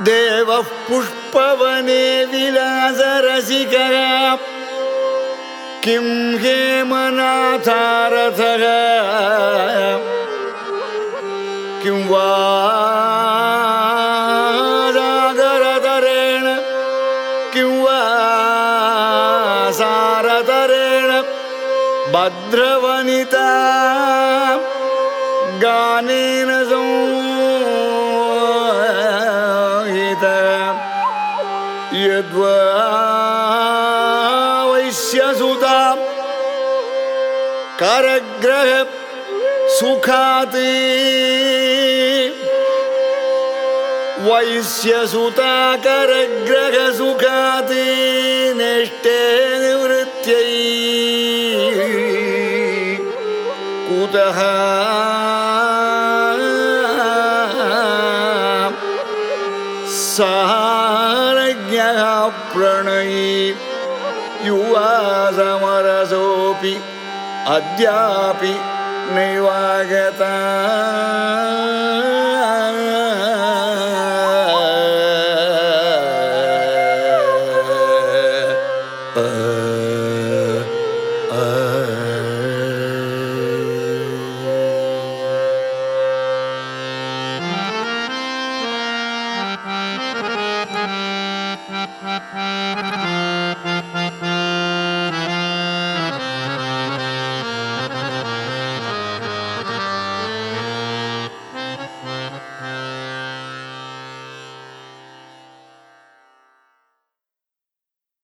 देवः पुष्पवने विलासरसिकः। किं हेमनाथारथः। वा जागरतरेण किं वा सारतरेण। भद्रवनिता। गानेन संहित यद्वा वैश्यसुता करग्रह सुखाति वैश्यसुता करग्रह सुखाति नेष्टे निवृत्यै कुतः सारज्ञः प्रणयी युवा समरसोऽपि अद्यापि नैवागता।